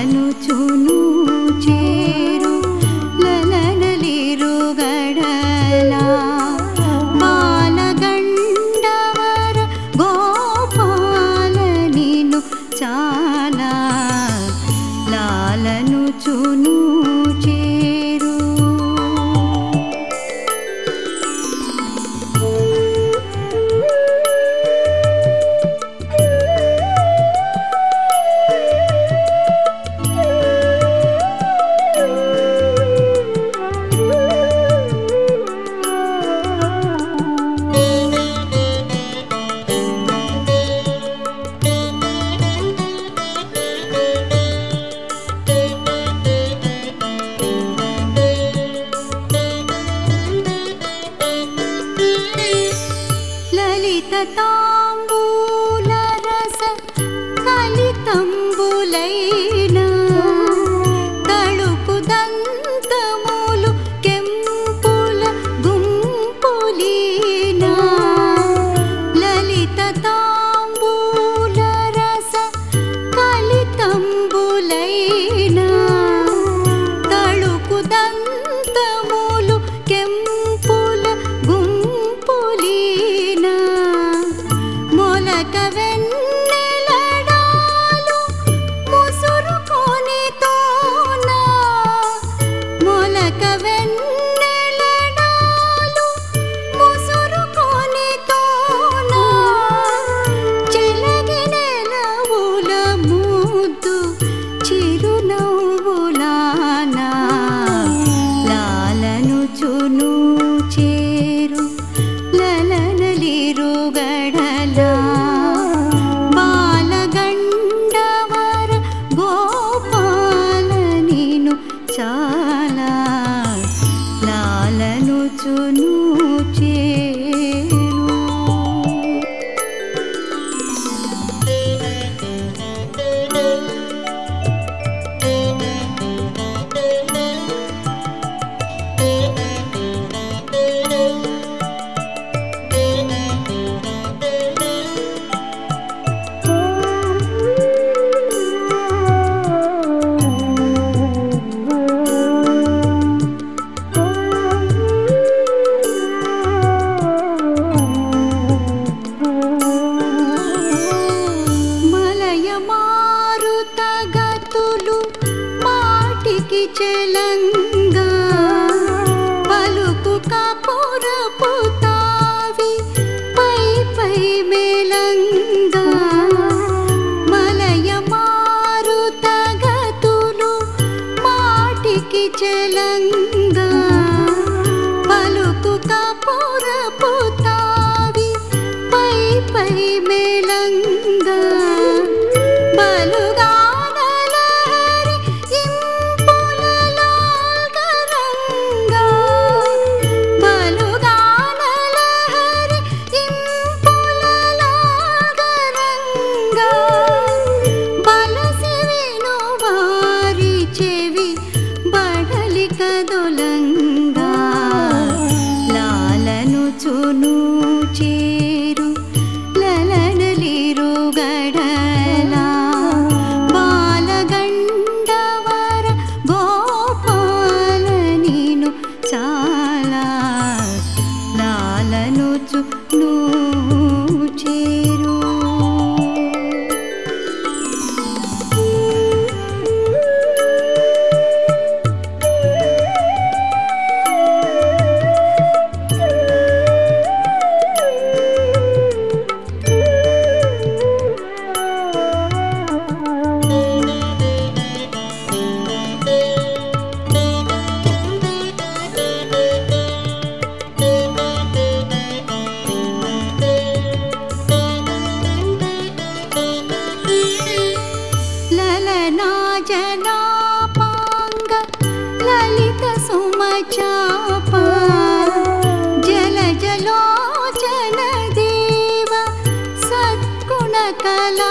ಲಲನುಚುನು chair ಲಲನಲಿರುಗಡಲ ಬಾಲಗಂಡವರ Gopala ನೀನು ಚಾಲ ಲಾಲನುಚುನು कलितम्बुलये pura puta. cala